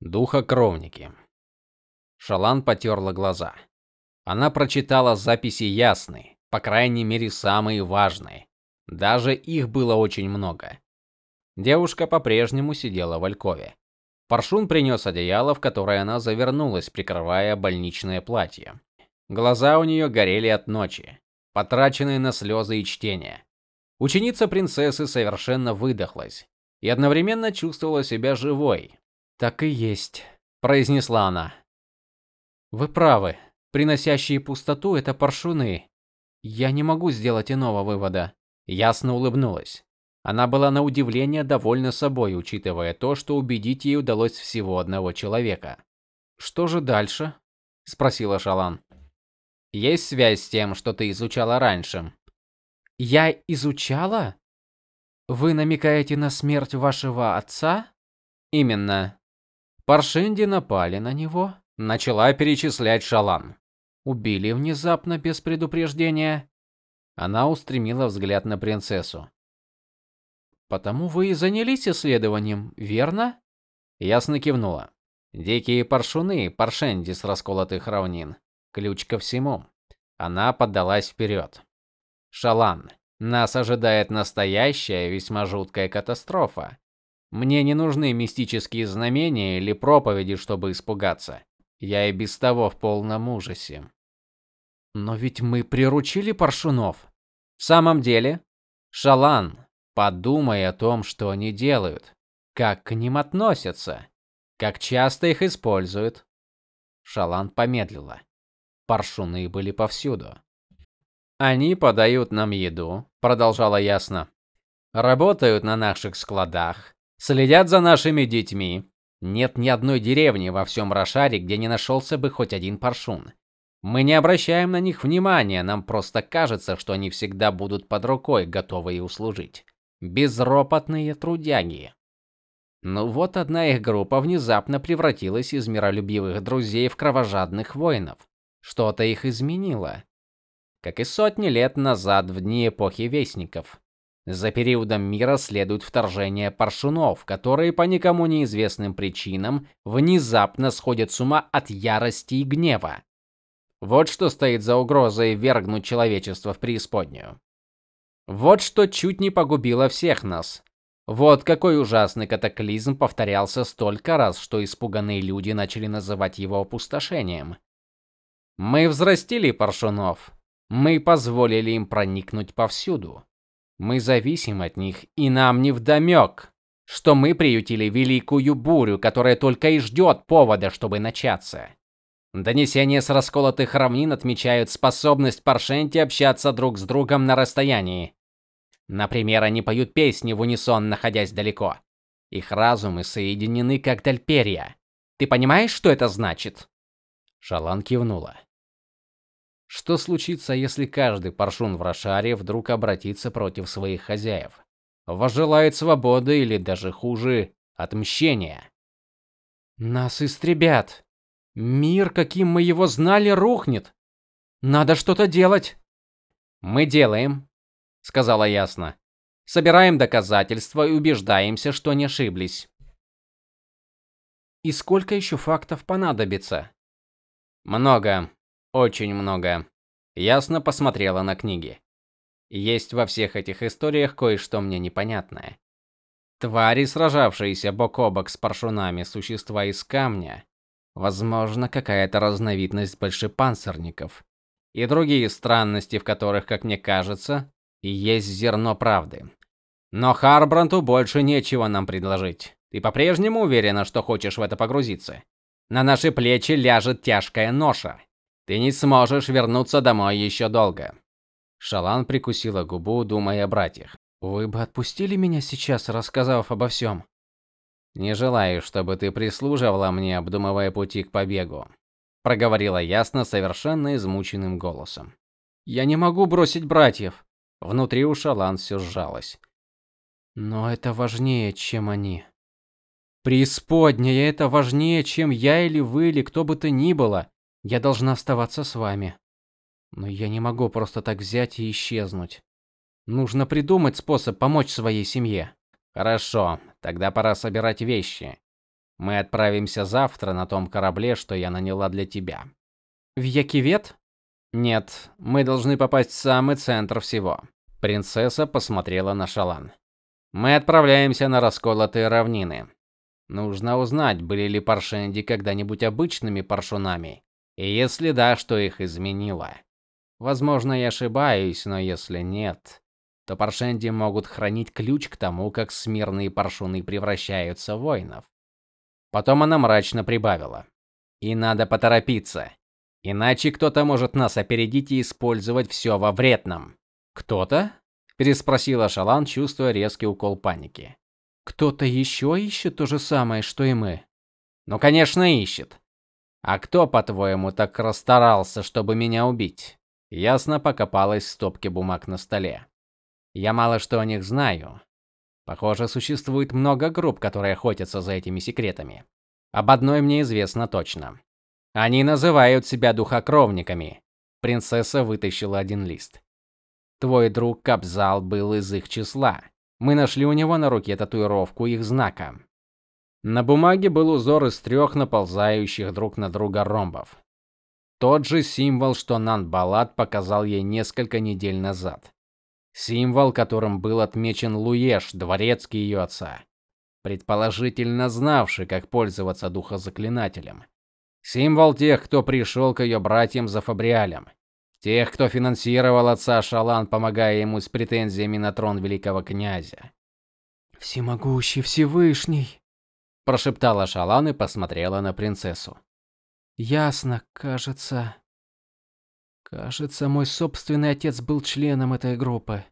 Духокровники. Шалан потерла глаза. Она прочитала записи ясные, по крайней мере, самые важные. Даже их было очень много. Девушка по-прежнему сидела в алькове. Паршун принес одеяло, в которое она завернулась, прикрывая больничное платье. Глаза у нее горели от ночи, потраченные на слезы и чтение. Ученица принцессы совершенно выдохлась и одновременно чувствовала себя живой, так и есть, произнесла она. Вы правы. Приносящие пустоту это паршуны. Я не могу сделать иного вывода. Ясно улыбнулась. Она была на удивление довольна собой, учитывая то, что убедить ей удалось всего одного человека. Что же дальше? спросила Шалан. Есть связь с тем, что ты изучала раньше. Я изучала? Вы намекаете на смерть вашего отца? Именно. Паршенди напали на него, начала перечислять Шалан. Убили внезапно без предупреждения. Она устремила взгляд на принцессу. Потому вы и занялись исследованием, верно? Ясно кивнула. Дикие паршуны, паршенди с расколотых равнин. Ключ ко всему. Она поддалась вперед. Шалан, нас ожидает настоящая, весьма жуткая катастрофа. Мне не нужны мистические знамения или проповеди, чтобы испугаться. Я и без того в полном ужасе. Но ведь мы приручили паршунов. В самом деле, Шалан, подумай о том, что они делают, как к ним относятся, как часто их используют. Шалан помедлила. Паршуны были повсюду. Они подают нам еду, продолжала ясно. Работают на наших складах, следят за нашими детьми. Нет ни одной деревни во всем Рошаре, где не нашелся бы хоть один паршун. Мы не обращаем на них внимания, нам просто кажется, что они всегда будут под рукой, готовые услужить. Безропотные трудяги. Ну вот одна их группа внезапно превратилась из миролюбивых друзей в кровожадных воинов. Что-то их изменило. Как и сотни лет назад в дни эпохи вестников. За периодом мира следует вторжение паршунов, которые по никому неизвестным причинам внезапно сходят с ума от ярости и гнева. Вот что стоит за угрозой вергнуть человечество в преисподнюю. Вот что чуть не погубило всех нас. Вот какой ужасный катаклизм повторялся столько раз, что испуганные люди начали называть его опустошением. Мы взрастили паршунов. Мы позволили им проникнуть повсюду. Мы зависим от них, и нам не вдомек, что мы приютили великую бурю, которая только и ждет повода, чтобы начаться. Донесения с расколотых равнин отмечают способность Паршенти общаться друг с другом на расстоянии. Например, они поют песни в унисон, находясь далеко. Их разумы соединены как дальперия. Ты понимаешь, что это значит? Шалан кивнула. Что случится, если каждый паршун в Рошаре вдруг обратится против своих хозяев? Возжелает свободы или даже хуже отмщения? Нас истребят. Мир, каким мы его знали, рухнет. Надо что-то делать. Мы делаем, сказала ясно. Собираем доказательства и убеждаемся, что не ошиблись. И сколько еще фактов понадобится? Много. Очень много. Ясно посмотрела на книги. Есть во всех этих историях кое-что мне непонятное. Твари, сражавшиеся бок о бок с паршунами, существа из камня, возможно, какая-то разновидность большепанцирников. И другие странности, в которых, как мне кажется, есть зерно правды. Но Харбранту больше нечего нам предложить. Ты по-прежнему уверена, что хочешь в это погрузиться? На наши плечи ляжет тяжкая ноша. Ты не сможешь вернуться домой еще долго. Шалан прикусила губу, думая о братьях. Вы бы отпустили меня сейчас, рассказав обо всем?» Не желаю, чтобы ты прислуживала мне, обдумывая пути к побегу, проговорила ясно, совершенно измученным голосом. Я не могу бросить братьев. Внутри у Шалан все сжалось. Но это важнее, чем они. Преисподняя это важнее, чем я или вы, или кто бы то ни было. Я должна оставаться с вами. Но я не могу просто так взять и исчезнуть. Нужно придумать способ помочь своей семье. Хорошо, тогда пора собирать вещи. Мы отправимся завтра на том корабле, что я наняла для тебя. В Якивет? Нет, мы должны попасть в самый центр всего. Принцесса посмотрела на Шалан. Мы отправляемся на расколотые равнины. Нужно узнать, были ли паршенди когда-нибудь обычными паршунами, и если да, что их изменило. Возможно, я ошибаюсь, но если нет, то паршенди могут хранить ключ к тому, как смирные паршуны превращаются в воинов. Потом она мрачно прибавила: "И надо поторопиться, иначе кто-то может нас опередить и использовать все во вред нам". "Кто-то?" переспросила Шалан, чувствуя резкий укол паники. Кто-то еще ищет то же самое, что и мы. Ну, конечно, ищет. А кто, по-твоему, так расстарался, чтобы меня убить? Ясно покопалась в стопке бумаг на столе. Я мало что о них знаю. Похоже, существует много групп, которые охотятся за этими секретами. Об одной мне известно точно. Они называют себя духокровниками. Принцесса вытащила один лист. Твой друг Кабзал был из их числа. Мы нашли у него на руке татуировку их знака. На бумаге был узор из трех наползающих друг на друга ромбов. Тот же символ, что Нан-Балат показал ей несколько недель назад. Символ, которым был отмечен Луеш, дворецкий ее отца, предположительно знавший, как пользоваться духозаклинателем. Символ тех, кто пришел к ее братьям за Фабриалем. Тех, кто финансировал отца Шалан, помогая ему с претензиями на трон великого князя. Всемогущий Всевышний, прошептала Шалан и посмотрела на принцессу. Ясно, кажется. Кажется, мой собственный отец был членом этой группы.